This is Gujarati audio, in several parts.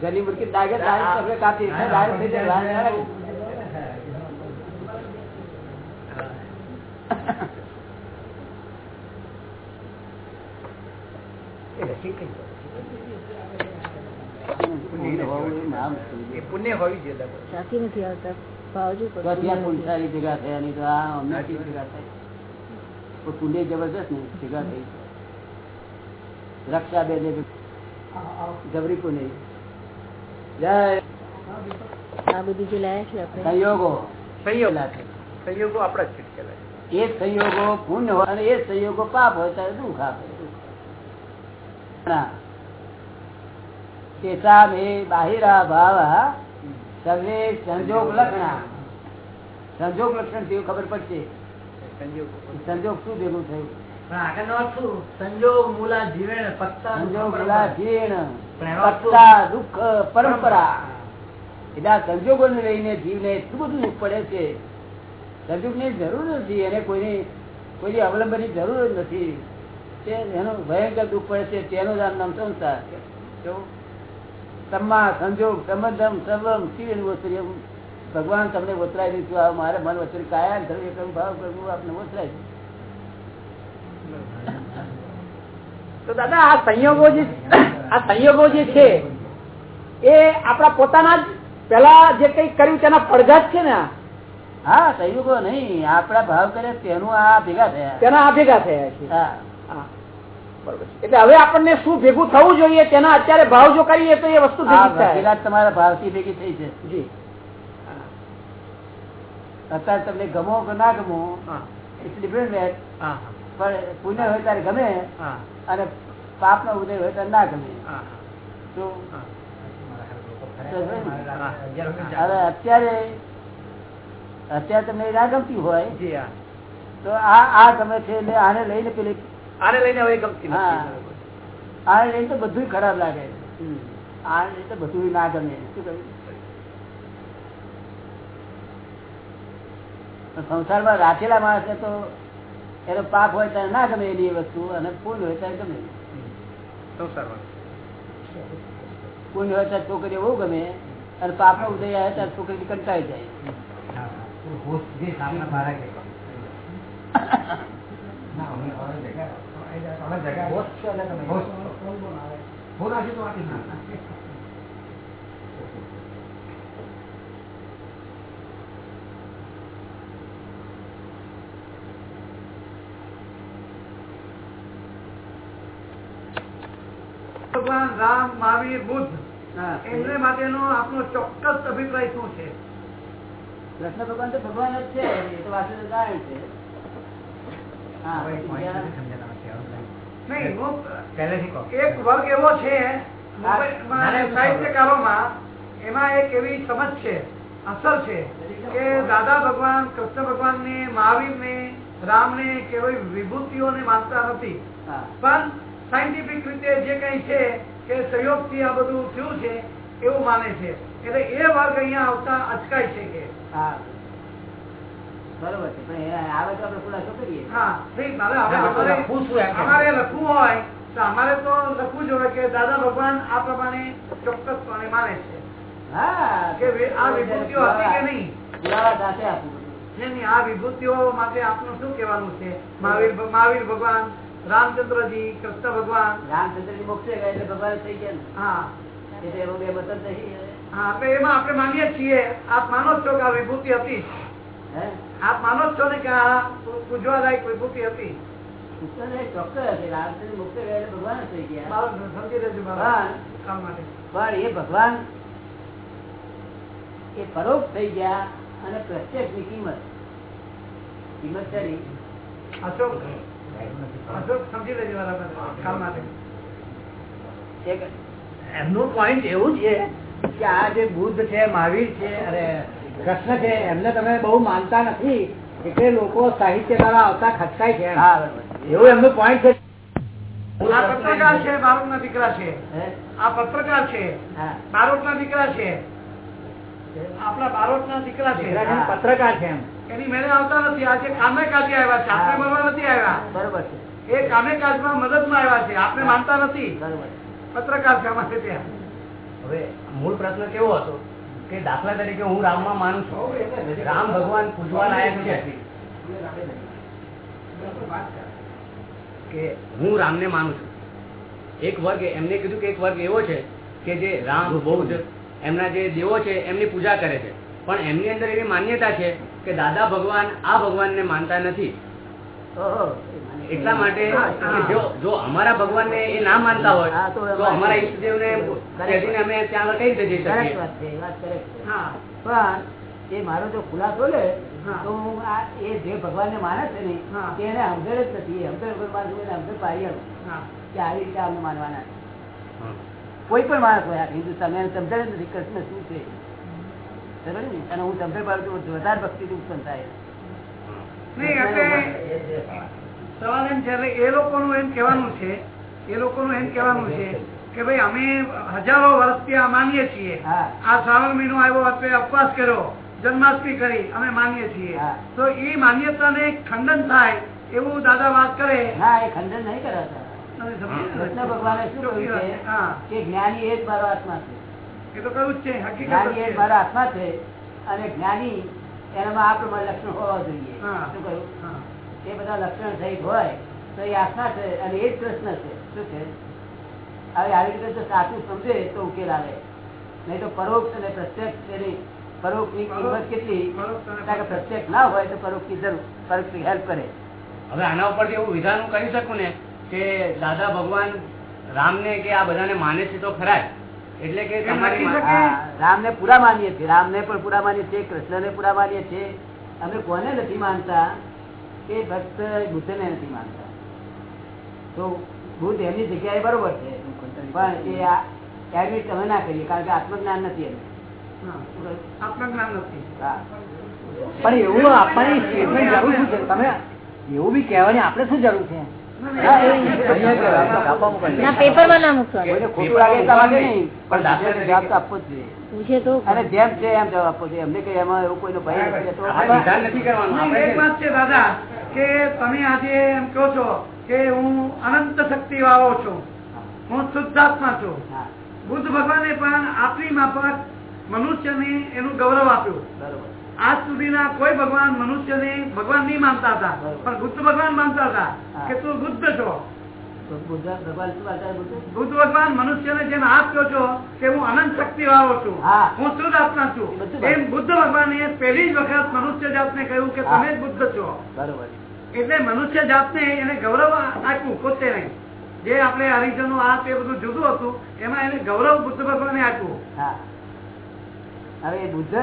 ઘરની મુરકી દાગે આપણે કાપી. દાગે થઈ જાય પુણ્ય હોવું એ નામ છે. એ પુણ્ય હોવી જોઈએ દાદા. નથી આવતા. ભાવજો તો ત્યાં પુંસારી ભેગા થયા નહીં તો આ હમણાંથી ભેગા થાય. પુણ્ય જબરદસ્ત ને ભેગા થઈ રક્ષા બે જબરી પુણ્ય જય. આ બધું જે લાયા છે આપણે. સંયોગો. સંયોગ. સંયોગો આપણા છૂટકેલા એ સંયોગો પુણ્ય હોય અને એ સંયોગો પાપ હોય ત્યારે દુઃખ આપે. ના. બાહિરા ભાવ સર્વે સંજોગ લક્ષણા. સંજોગ લક્ષણથી ખબર પડશે? સંજોગ શું ભેગું થયું? સંજોગ સંજોગ પરંપરા. એટલે આ લઈને જીવને એટલું બધું દુઃખ પડે છે. સંજોગની જરૂર નથી એને કોઈની કોઈ અવલંબન જરૂર જ નથી. એનું ભયંકર દુઃખ પડે છે તેનું જ આ નામ સંસાર. તમા સંજોગ સંબંધમ સર્વમ શિવ વસ્તુ ભગવાન તમને વતરાય દીધું મારે મન વચન કાયા ધર્મ ભાવ કરવું આપને વતરાય તો દાદા આ સંયોગો જે આ સંયોગો જે છે એ આપણા પોતાના જ પેલા જે કઈ કર્યું તેના પડઘાત છે ને હા સંયોગો નહીં. આપડા ભાવ કરે તેનું આ ભેગા થયા. તેના આ ભેગા થયા છે. હા. એટલે હવે આપણને શું ભેગું થવું જોઈએ તેના અત્યારે ભાવ જો કરીએ તો એ વસ્તુ તમારા ભાવથી ભેગી થઈ છે. જી. અત્યારે તમને ગમો કે ના ગમો ઇટ્સ ડિફરન્ટ પણ પુણ્ય હોય ત્યારે ગમે અને પાપ નો ઉદય હોય ત્યારે ના ગમે. હવે અત્યારે અત્યારે તમને ના ગમતી હોય તો આ આ ગમે છે એટલે આને લઈને પેલી આને લઈને હવે ગમતી હા. આને લઈને તો બધું ખરાબ લાગે. આને લઈને તો બધું ના ગમે. શું કહ્યું? સંસારમાં રાખેલા માણસ તો એનો પાપ હોય ત્યારે ના ગમે એની વસ્તુ અને ફૂલ હોય ત્યારે ગમે પુણ્ય હોય ત્યારે છોકરી બહુ ગમે અને પાપ નો ઉદય આવે ત્યારે છોકરી કંટાળી જાય ભગવાન રામ મહાવીર બુદ્ધ. એમને માટેનો આપનો ચોક્કસ અભિપ્રાય શું છે? કૃષ્ણ ભગવાન તો ભગવાન જ છે એ તો વાસુદેવ નારાયણ છે. હા બીજા- નહીં હું- પહેલેથી કહો. એક વર્ગ એવો છે સાહિત્યકારોમાં એમાં એક એવી સમજ છે અસર છે કે દાદા ભગવાન કૃષ્ણ ભગવાન ને મહાવીર ને રામ ને કેવી વિભૂતિઓને માનતા નથી. પણ સાયન્ટિફિક રીતે જે કઈ છે કે સહયોગથી આ બધું થયું છે એવું માને છે. એટલે એ વર્ગ અહીંયા આવતા અચકાય છે કે. હા. બરોબર છે. પણ આવે તો આપણે ખુલાસો કરીએ. હા. નહીં મારે હવે ના, અમારે લખવું હોય તો અમારે તો લખવું જોઈએ કે દાદા ભગવાન આ પ્રમાણે ચોક્કસપણે માને છે. હા. કે આ વિભૂતિઓ હતી કે નહીં? પુરાવા સાથે આપવું નહીં, નહીં, આ વિભૂતિઓ માટે આપનું શું કહેવાનું છે? મહાવીર મહાવીર ભગવાન રામચંદ્રજી કૃષ્ણ ભગવાન. રામચંદ્રજી મોક્ષે ગયા એટલે ભગવાન થઈ ગયા હા. એટલે એવું બે વતન થઈ હા એમાં આપણે માનીએ છીએ આપ માનો છો કે આ વિભૂતિ હતી. આપ માનો છો ને કે આ પૂજવા લાયક વિભૂતિ હતી. ભગવાન થઈ ગયા. સમજી લેજો હા. કામ માટે. પણ એ ભગવાન એ પરોક્ષ થઈ ગયા અને પ્રત્યક્ષની કિંમત કિંમત કરી અશોક સમજી લેજો એમનું પોઈન્ટ એવું છે કે આ જે બુદ્ધ છે મહાવીર છે અને કૃષ્ણ છે એમને તમે બહુ માનતા નથી એટલે લોકો સાહિત્ય દ્વારા આવતા ખટકાય છે. હા એવું એમનું પોઈન્ટ છે. આ પત્રકાર છે બારોટ ના દીકરા છે? આ પત્રકાર છે. બારોટ ના દીકરા છે. આપણા બારોટ ના દીકરા છે પત્રકાર છે એમ. એની મેળે આવતા નથી. આજે કામે કાજે આવ્યા છે. આપણે મળવા નથી આવ્યા. બરોબર છે. એ કામે કાજમાં મદદમાં આવ્યા છે. આપણે માનતા નથી. પત્રકાર છે અમારે ત્યાં. હવે મૂળ પ્રશ્ન કેવો હતો? કે દાખલા તરીકે હું રામમાં માનું છું. રામ ભગવાન પૂજવા લાયક છે. કે હું રામને માનું છું. એક વર્ગ એમને કીધું કે એક વર્ગ એવો છે કે જે રામ બૌદ્ધ એમના જે દેવો છે એમની પૂજા કરે છે. પણ એમની અંદર એવી માન્યતા છે કે દાદા ભગવાન આ ભગવાનને માનતા નથી. એટલા માટે જો અમારા ભગવાનને એ ના માનતા હોય તો અમારા ઈષ્ટદેવને અમે ત્યાં આગળ કઈ રીતે જઈ શકીએ? પણ એ મારો જો ખુલાસો લે. તો હું આ એ જે ભગવાનને માને છે ને એને સમજણ જ નથી. સમજણ માણસ સમજણ પાડી આવું. કે આવી રીતે અમને માનવાના. કોઈ પણ માણસ હોય હિન્દુસ્તાન એને સમજણ જ નથી કૃષ્ણ શું છે. ને? અને હું સમજણ પાડું છું વધારે ભક્તિ ઉત્પન્ન થાય. સવાલ એમ છે એ લોકોનું એમ કહેવાનું છે એ લોકોનું એમ કહેવાનું છે કે ભાઈ અમે હજારો વર્ષથી આ માનીએ છીએ. આ શ્રાવણ મહિનો આવ્યો આપણે ઉપવાસ કર્યો જન્માષ્ટમી કરી અમે માનીએ છીએ. તો એ માન્યતાને ખંડન થાય એવું દાદા વાત કરે. હા એ ખંડન નહીં કરાતા. કૃષ્ણ ભગવાને શું કહ્યું છે કે જ્ઞાની એ જ મારો આત્મા છે. એ તો કયું જ છે હકીકત જ્ઞાની જ એ છે. અને જ્ઞાની એનામાં આ પ્રમાણે લક્ષણ હોવા જોઈએ. હા. શું કહ્યું? એ બધા લક્ષણ સહિત હોય તો એ આત્મા છે અને એ જ કૃષ્ણ છે. શું છે? હવે આવી રીતે જો સાચું સમજે તો ઉકેલ આવે. નહીં તો પરોક્ષ અને પ્રત્યક્ષ એની પરોક્ષની કિંમત કેટલી? પરોક્ષ કારણ કે પ્રત્યક્ષ. ના હોય તો પરોક્ષની જરૂર પરોક્ષની હેલ્પ કરે. હવે આના ઉપરથી એવું વિધાન હું કરી શકું ને કે દાદા ભગવાન રામને કે આ બધાને માને છે તો ખરા. એટલે કે રામ ને પૂરા માનીએ છીએ. રામ ને પણ પૂરા માનીએ છીએ કૃષ્ણને પૂરા માનીએ છીએ. અમે કોને નથી માનતા કે ભક્ત બુદ્ધને નથી માનતા? તો બુદ્ધ એમની જગ્યાએ બરોબર છે. પણ એ આ એડમિટ તમે ના કરીએ કારણ કે આત્મજ્ઞાન નથી એમ. આત્મજ્ઞાન નથી. પણ એવું આપવાની સ્ટેટમેન્ટ જરૂર છે? તમે એવું બી કહેવાની આપણે શું જરૂર છે? ના મૂકવાનું. અને જેમ છે એમ જવાબ આપવો જોઈએ. એમને કઈ એમાં એવું કોઈનો ભય નથી તો આ વિધાન નથી કરવાનું. નહીં, આપણે એક વાત છે દાદા કે તમે આજે એમ કહો છો કે હું અનંત શક્તિ વાળો છું. હું શુદ્ધાત્મા છું. બુદ્ધ ભગવાને પણ આપણી માફક મનુષ્યને એનું ગૌરવ આપ્યું. બરોબર. આજ સુધીના કોઈ ભગવાન મનુષ્યને ભગવાન નહીં માનતા હતા. પણ બુદ્ધ ભગવાન માનતા હતા કે તું બુદ્ધ છો. બુદ્ધ ભગવાન મનુષ્ય મનુષ્યને જેમ આપ કહો છો કે હું અનંત શક્તિ વાળો છું. હું. શુદ્ધ આત્મા છું. એમ બુદ્ધ ભગવાને પહેલી જ વખત મનુષ્ય જાતને કહ્યું કે તમે જ બુદ્ધ છો. બરોબર. એટલે મનુષ્ય જાતને એને ગૌરવ આપ્યું પોતે નહીં. જે આપણે હરિજનો આ તે બધું જુદું હતું એમાં એને ગૌરવ બુદ્ધ ભગવાને આપ્યું. હવે બુદ્ધ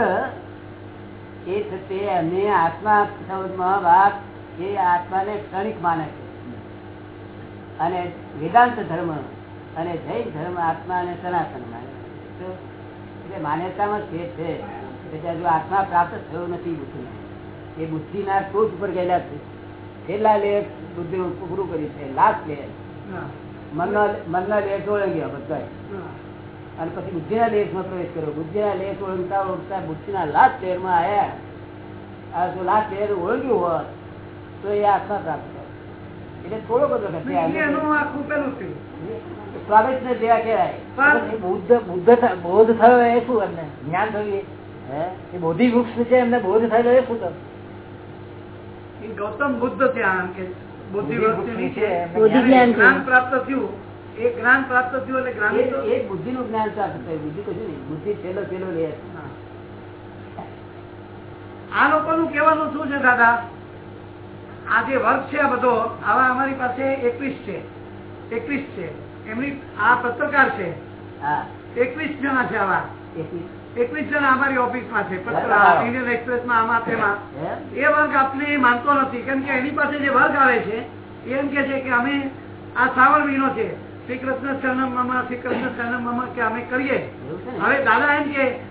એ છે તે એમને આત્મા વાત એ આત્માને ક્ષણિક માને છે. અને વેદાંત ધર્મ અને જૈન ધર્મ આત્માને સનાતન માને તો એટલે માન્યતામાં છે છે કે ત્યાં જો આત્મા પ્રાપ્ત થયો નથી બુદ્ધિ એ બુદ્ધિના ટોચ ઉપર ગયેલા છે. છેલ્લા લેયર બુદ્ધિ પૂરું કર્યું છે લાસ્ટ લેયર. મનનો મનના લેખ ઓળંગ્યા બધા. અને પછી બુદ્ધિના લેખમાં પ્રવેશ કર્યો. બુદ્ધિના લેખ ઓળખતા ઓળંગતા બુદ્ધિના લાસ્ટ લેયરમાં આવ્યા આ જો લાસ્ટ લેયર ઓળખ્યું હોત તો એ આત્મા પ્રાપ્ત થાય એટલે થોડો બધો આખું સ્વાગત ને જેવા કહેવાય બુદ્ધ બુદ્ધ બોધ થયો એ શું એમને? જ્ઞાન થયું એ? હે? એ બોધિ વૃક્ષ છે એમને બોધ થયેલો એ શું ગૌતમ બુદ્ધ થયા કે બુદ્ધિ વૃક્ષ છે. જ્ઞાન પ્રાપ્ત થયું એ જ્ઞાન પ્રાપ્ત થયું એટલે જ્ઞાની એ બુદ્ધિ નું જ્ઞાન પ્રાપ્ત થયું. બુદ્ધિ કશું નહીં. બુદ્ધિ છેલ્લો છેલ્લો લે. આ લોકોનું કહેવાનું શું છે દાદા? આ જે વર્ગ છે આ બધો આવા અમારી પાસે એકવીસ છે. એકવીસ છે. એમની આ પત્રકાર છે. એકવીસ જણા છે આવા. એકવીસ. જણા અમારી ઓફિસમાં છે ઇન્ડિયન એક્સપ્રેસમાં આમાં તેમાં એ વર્ગ આપને માનતો નથી. કેમ કે એની પાસે જે વર્ગ આવે છે એમ કે છે કે અમે આ શ્રાવણ મહિનો છે. શ્રી કૃષ્ણ શરણમમાં શ્રી કૃષ્ણ શરણમમાં કે અમે કરીએ. હવે દાદા એમ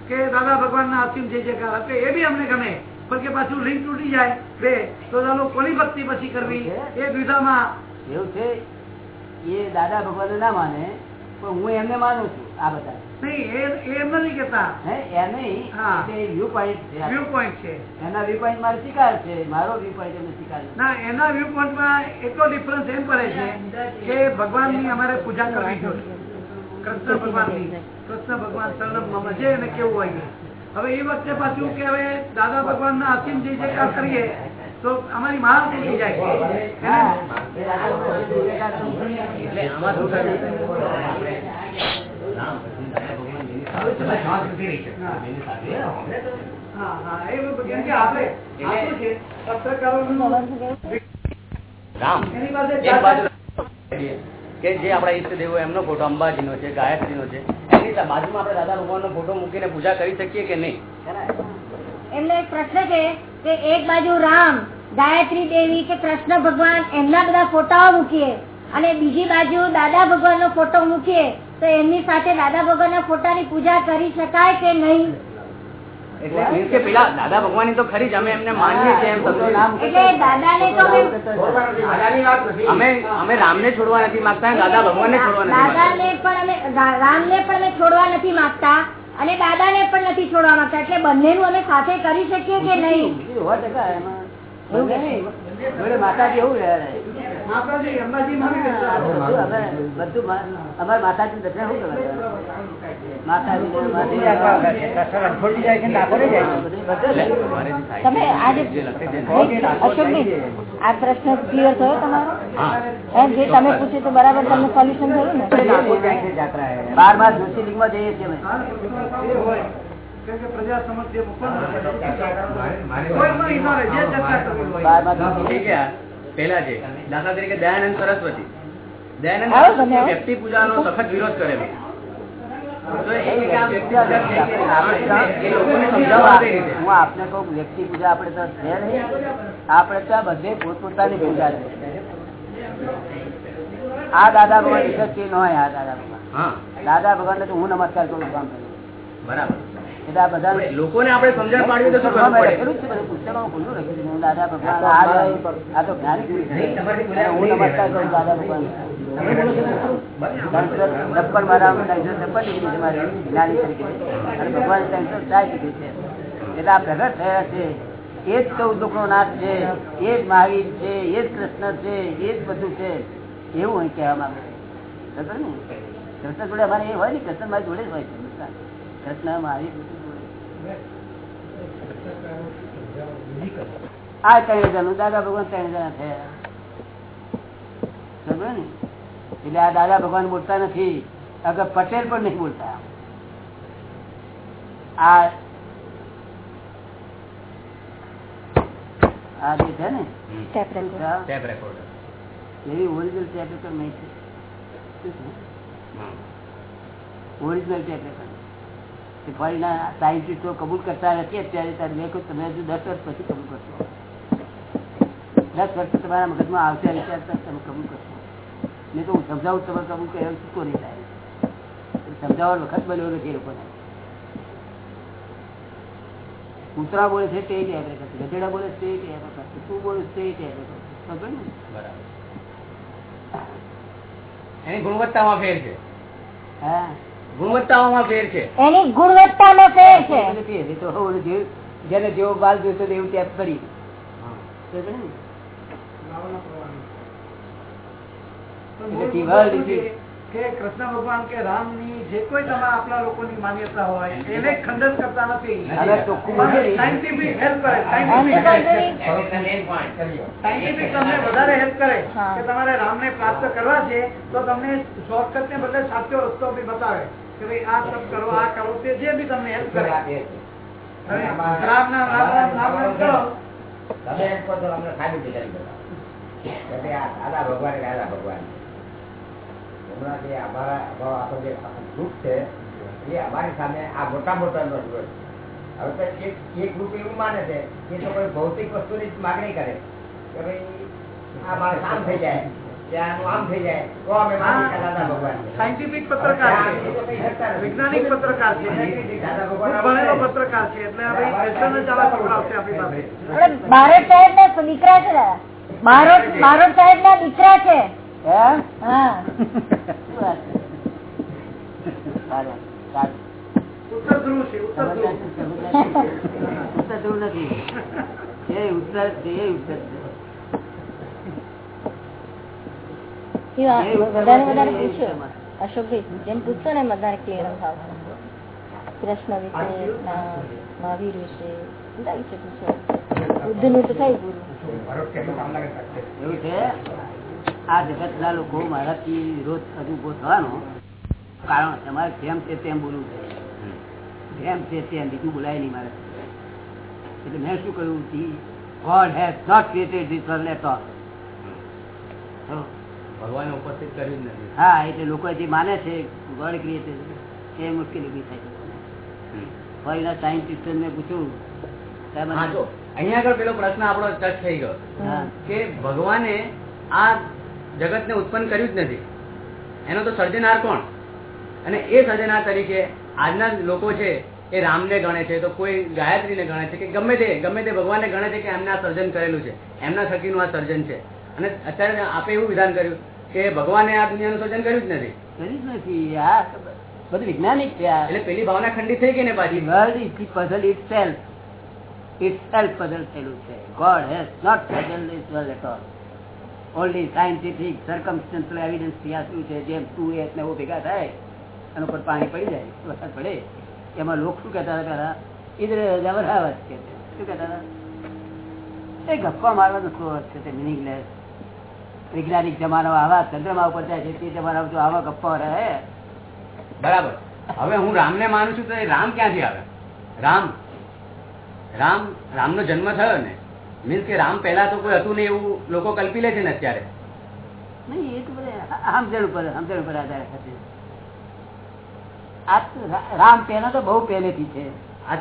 કે દાદા ભગવાન ના અસીમ જે જગ્યા એટલે એ બી અમને ગમે. પણ કે પાછું લિંક તૂટી જાય બે તો ચાલો કોની ભક્તિ પછી કરવી? એ દ્વિધામાં. એવું છે? એ દાદા ભગવાન ના માને પણ હું એમને માનું છું આ બધા નથી. ના અમારે પૂજા કરવી જોઈએ કૃષ્ણ ભગવાનની. કૃષ્ણ ભગવાન શરણમ છે એને કેવું હોય હવે એ વખતે પાછું કે હવે દાદા ભગવાન ના અસીમ જે જે કામ કરીએ તો અમારી મહાન થઈ જાય? કે જે આપણા ઈષ્ટદેવો એમનો ફોટો અંબાજીનો છે ગાયત્રીનો છે એની બાજુમાં આપણે દાદા ભગવાનનો ફોટો મૂકીને પૂજા કરી શકીએ કે નહીં? એમનો એક પ્રશ્ન છે કે એક બાજુ રામ ગાયત્રી દેવી કે કૃષ્ણ ભગવાન એમના બધા ફોટાઓ મૂકીએ અને બીજી બાજુ દાદા ભગવાન નો ફોટો મૂકીએ તો એમની સાથે દાદા ભગવાન ના ફોટાની પૂજા કરી શકાય કે નહીં? એટલે પેલા દાદા ભગવાન તો ખરી જ અમે એમને માનીએ છીએ એમ ફોટો સમજીએ. નામ એટલે દાદાને તો અમે અમે અમે રામને છોડવા નથી માંગતા અને દાદા ભગવાનને છોડવા નથી માંગતા. દાદાને પણ અમે રામને પણ અમે છોડવા નથી માંગતા અને દાદાને પણ નથી છોડવા માંગતા. એટલે બંનેનું અમે સાથે કરી શકીએ કે નહીં? સો એવું નહીં. માતાજી એવું અમારે માતાજી દર્શન શું તમે આજે આ પ્રશ્ન ક્લિયર થયો તમારો? એમ જે તમે પૂછ્યું તો બરાબર તમને સોલ્યુશન થયું ને? બાર માસ જ્યોતિર્લિંગમાં જઈએ છીએ પ્રજા સમક્ષ જે મૂકવાનું ઠીક છે દાખલા તરીકે દયાનંદ સરસ્વતી. દયાનંદ આવો સરસ્વતી તમે આવો. વ્યક્તિ સખત વિરોધ કરેલો વ્યક્તિ પૂજા હું આપને કહું વ્યક્તિ પૂજા આપડે તો છે નહીં. આપડે તો બધે પોતપોતાની પૂજા છે. આ દાદા ભગવાન વિશેષ ન હોય આ દાદા ભગવાન? દાદા ભગવાન તો હું નમસ્કાર કરું કામ કરું બરાબર. લોકોને આપણે સમજણ પાડવી તો શું પડે? લખેલું જ છે બધું પુસ્તકોમાં ખુલ્લું લખ્યું છે. દાદા ભગવાન આ તો જ્ઞાની પુરુષ છે. અને હું નમસ્કાર કરું દાદા ભગવાન. છપ્પન મારા ત્રણસો છપ્પન ડિગ્રી છે મારી જ્ઞાની તરીકે. અને ભગવાન ત્રણસો સાઠ ડિગ્રી છે. એટલે આ પ્રગટ થયા છે. એ જ ચૌદ લોકનો નાથ છે. એ જ મહાવીર છે. એ જ કૃષ્ણ છે. એ જ બધું છે. એવું અહીં કહેવા માંગે છે. ને કૃષ્ણ જોડે અમારે એ હોય ને કૃષ્ણ મારી જોડે જ હોય છે. કૃષ્ણ મહાવીર આ ત્રણ હજારનું દાદા ભગવાન ત્રણ હજાર થયા. ને? એટલે આ દાદા ભગવાન બોલતા નથી. અગર પટેલ પણ નહીં બોલતા. આ આ જે છે ને ટેપ રેકોર્ડ. રેકોર્ડર એવી ઓરિજિનલ ટેપ રેકર્ડ નહીં છે. શું છે? હા. ઓરિજિનલ ટેપ રેકર્ડ ફરીના સાયન્ટિસ્ટો કબૂલ કરતા નથી અત્યારે ત્યારે મેં કહ્યું તમે હજુ દસ વર્ષ પછી કબૂલ કરશો. દસ વર્ષ તમારા મગજમાં આવશે વિચાર તમે કબૂલ કરશો. નહીં તો હું સમજાવું તમે કબૂલ કર્યો ચૂકો નહીં થાય? સમજાવવાનો વખત બન્યો નથી એ લોકોને. કૂતરા બોલે છે તે જ રેકર્ડ છે. ગધેડા બોલે છે તે રેકર્ડ છે. તું બોલે છે તે રેકર્ડ છે. સમજો ને? બરાબર. એની ગુણવત્તામાં ફેર છે. હા. ગુણવત્તાઓમાં ફેર છે. એની ગુણવત્તામાં ફેર છે. જેને જેવો બાલ જોઈતો એવું ટેપ કરી સમજો ને? તો એટલે મૂળ દિવાલ મુદ્દો શું છે લીધી. કે કૃષ્ણ ભગવાન કે રામની જે કોઈ તમારા આપણા લોકોની માન્યતા હોય એને ખંડન કરતા નથી. ને. સાયન્ટિફિક હેલ્પ કરે સાયન્ટિફિક તમને વધારે હેલ્પ કરે કે તમારે રામને પ્રાપ્ત કરવા છે તો તમને શોર્ટકટ ને બદલે સાચો રસ્તો બી બતાવે. કે ભાઈ આ તપ કરો આ કરો તે જે બી તમને હેલ્પ કરે. તમે એમ કહો તો અમને ખાલી કરી બતાવો. દાદા ભગવાન દાદા ભગવાન હમણાં જે અમારા આપણો જે ગ્રુપ છે એ અમારી સામે આ મોટા મોટા નો ગ્રુપ હવે તો એક એક ગ્રુપ એવું માને છે કે તો કોઈ ભૌતિક વસ્તુની માગણી કરે. કે ભાઈ આ માણસ કામ થઈ જાય. સાયન્ટિફિક પત્રકાર છે. વૈજ્ઞાનિક પત્રકાર છે. ભણેલો પત્રકાર છે. એટલે બારોટ સાહેબ ના. દીકરા છે. બારોટ સાહેબ ના દીકરા. ઉત્તર ધ્રુવ છે ઉત્તર ધ્રુવ ઉત્તર જેવું નથી. એ ઉત્તર છે એ ઉત્તર છે એ વાત એ ઉત્તર વધારે વધારે પૂછ્યો અશોકભાઈ જેમ પૂછશો ને વધારે ક્લિયર આવશે કૃષ્ણ વિશે મહાવીર વિશે બધા વિશે પૂછો. બુદ્ધનું તો થયું. પૂરું ભરોસ કેટલું કામ લાગે છે? એવું છે? આ જગત ના લોકો મારાથી વિરોધ ઊભો થવાનો કારણ તમારે જેમ છે તેમ બોલવું છે જેમ છે તેમ બીજું બોલાય નહીં મારે એટલે મેં શું કહ્યું? God has not created this world at all ભગવાને ઉપસ્થિત કર્યું જ નથી. હા એટલે લોકો જે માને છે ગોડ ક્રિએટર એ મુશ્કેલી ઊભી થાય ફોરીના સાયન્ટિસ્ટ મેં પૂછ્યું અહીંયા આગળ પેલો પ્રશ્ન આપણો ટચ થઈ ગયો. કે ભગવાને આ જગતને ઉત્પન્ન કર્યું જ નથી. એનો તો સર્જનાર કોણ? અને એ સર્જનાર તરીકે આજના લોકો છે એ રામને ગણે છે તો કોઈ ગાયત્રીને ગણે છે કે ગમે તે ગમે તે ભગવાનને ગણે છે કે એમને આ સર્જન કરેલું છે. એમના થકીનું આ સર્જન છે. અને અત્યારે આપે એવું વિધાન કર્યું કે ભગવાને આ દુનિયાનું સર્જન કર્યું જ નથી. કર્યું જ નથી. આ બધું વૈજ્ઞાનિક છે એટલે પેલી ભાવના ખંડિત થઈ ગઈ ને પાછી. Is the puzzle it Itself puzzle થયેલું છે. God has not puzzle this world at all Only scientific circumstantial એવિડન્સથી આ શું છે? જેમ ટુ એટ ને એવું ભેગા થાય એના ઉપર પાણી પડી જાય વરસાદ પડે. એમાં લોકો શું કહેતા હતા ઈદરે ઇધર કે શું કહેતા હતા? એ ગપ્પા મારવાનો શું છે? તે મિનિંગલેસ વૈજ્ઞાનિક જમાનો આવા ચંદ્રમા ઉપર જાય છે તે જમાના જો આવા ગપ્પા રહે બરાબર. હવે હું રામને માનું છું તો એ રામ ક્યાંથી આવે? રામ. રામ રામનો જન્મ થયો ને. મીન્સ કે રામ પહેલા તો કોઈ હતું નહીં એવું લોકો કલ્પી લે છે ને અત્યારે. નહીં એ તો સમજણ ઉપર સમજણ ઉપર આધાર રાખે આ રામ પહેલા તો બહુ પહેલેથી છે. આ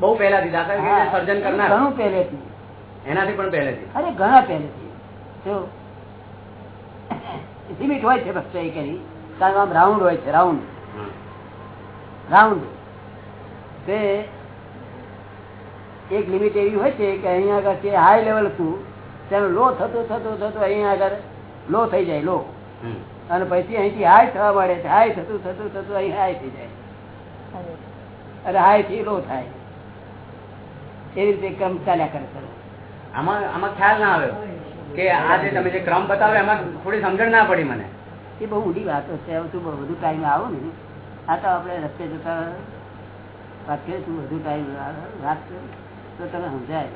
બહુ પહેલાથી દાખલા સર્જન કરનાર? ઘણું પહેલેથી. એનાથી પણ પહેલેથી. અરે ઘણા પહેલેથી. જો લિમિટ હોય છે ફક્ત એ કરી કારણ આમ રાઉન્ડ હોય છે રાઉન્ડ રાઉન્ડ તે એક લિમિટ એવી હોય છે કે અહીંયા આગળ જે હાઈ લેવલ હતું તેનો લો થતો થતો થતો અહીંયા આગળ લો થઈ જાય લો અને પછી અહીંથી હાઈ થવા મળે છે હાઈ થતું થતું થતું અહીં હાઈ થઈ જાય. અને હાઈ થી લો થાય. એવી રીતે ક્રમ ચાલ્યા કરે આમાં આમાં ખ્યાલ ના આવ્યો કે આ જે તમે જે ક્રમ બતાવ્યો એમાં થોડી સમજણ ના પડી મને. એ બહુ ઊંડી વાતો છે હવે તું વધુ ટાઈમ આવો ને. આ તો આપણે રસ્તે જતા વાત કરીએ તું વધુ ટાઈમ વાત તો તમે સમજાય.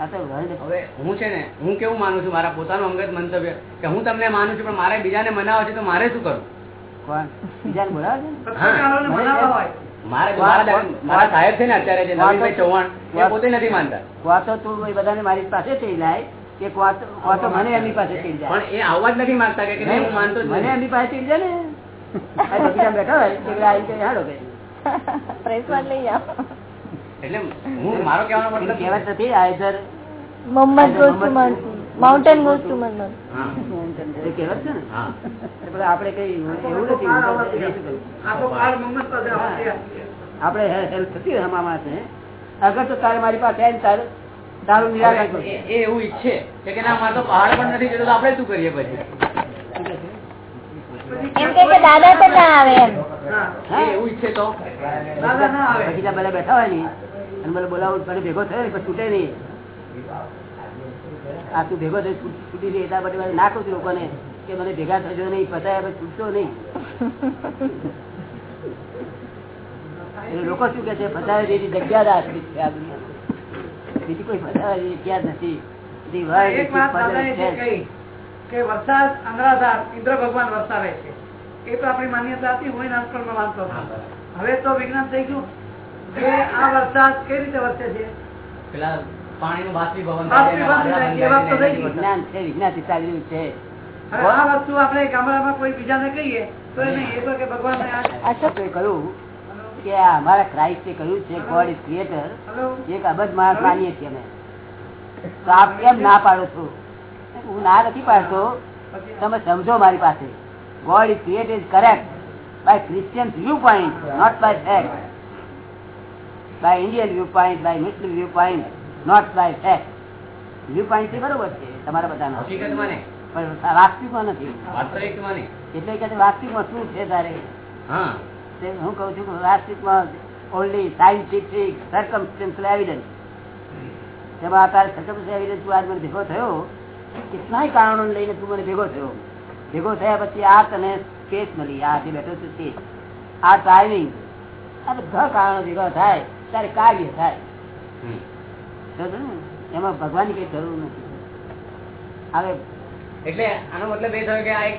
આ તો હવે હું છે ને હું કેવું માનું છું મારા પોતાનું અંગત મંતવ્ય કે હું તમને માનું છું પણ મારે બીજાને મનાવો છે તો મારે શું કરું? કોણ? બીજાને બોલાવે છે મારે મારા સાહેબ છે ને અત્યારે ચૌહાણ પોતે નથી માનતા. વાતો તો તું એ બધાને મારી પાસે થઈ જાય કે કો તો મને એમની પાસે થઈ જાય. પણ એ આવવા જ નથી માંગતા કે હું માનતો મને એમની પાસે થઈ જાય ને. આ બેઠા હોય કે આવી કે. હાલો કે પ્રેસમાં લઈ આવો. એટલે હું મારો કહેવાનો મતલબ કહેવત નથી either Mohammad goes to mountain goes to મન્નત હા. કહેવત છે ને. હા. એટલે આપણે કઈ એવું નથી હું. તો પાસે આપણે હેલ્પ થતી હોય હમામાં છે અગર તો તારે મારી પાસે આવીને તારે તારું નિરાકરણ એ એ એવું ઈચ્છે કે કે ના મારે તો પહાડ પણ નથી જતો તો આપણે શું કરીએ પછી? એમ કે કે દાદા તો ના આવે એમ. એવું ઈચ્છે તો. દાદા ના આવે. બગીચા બધા બેઠા હોય ને અને મને બોલાવું મને ભેગો થયો ને પણ છૂટે નહીં. આ તું ભેગો થઈ છૂટ- જાય એટલા માટે મારે ના કહું લોકોને કે મને ભેગા થજો નહીં ફસાયા પછી છૂટશો નહીં. લોકો શું કે છે? જેવી જગ્યા આશ્રિત છે આ દુનિયામાં. બીજી કોઈ ફસાવે જેવી જગ્યા નથી એક વાત puzzle દાદાએ જે itself. કહી કે વરસાદ અંગ્રાધાર ઇન્દ્ર ભગવાન વરસાવે છે. એ તો આપણી માન્યતા હતી હું નાનપણમાં માનતો હતો. હવે તો વિજ્ઞાન થઈ ગયું કે આ વરસાદ કઈ રીતે વરસે છે? પેલા પાણીનું બાષ્પીભવન. વિજ્ઞાન છે વિજ્ઞાન ચાલી છે. આ વસ્તુ આપણે ગામડામાં કોઈ બીજાને કહીએ તો એ નહીં એ તો કે ભગવાન અશોકે કહ્યું કે અમારા ક્રાઇસ્ટે કહ્યું છે ગોડ ઇઝ ક્રિએટર એક અબજ માણસ માનીએ છીએ અમે. તો આપ કેમ ના પાડો છો? હું ના નથી પાડતો. તમે સમજો મારી પાસે. God is created correct by Christian view point not by fact by Indian view point by Muslim view point not by fact view પોઈન્ટથી બરોબર છે તમારા બધાનો. પણ વાસ્તવિકમાં નથી. એટલે કે વાસ્તવિકમાં શું છે તારે? હા. હું કઉ છું વાસ્તવિકમાં ઓનલી સાયન્ટિફિક સર્કમસ્ટન્શિયલ એવિડન્સ તેમાં અત્યારે સર્કમસ્ટન્શિયલ એવિડન્સ તું આજ મને ભેગો થયો કેટલાય કારણો લઈને તું મને ભેગો થયો. ભેગો થયા પછી આ તને સ્પેસ મળી આ જે બેઠો છે તે આ ટાઈમિંગ આ બધા કારણો ભેગા થાય ત્યારે કાર્ય થાય? એમાં ભગવાનની કઈ જરૂર નથી. હવે એટલે આનો મતલબ એ થયો કે આ એક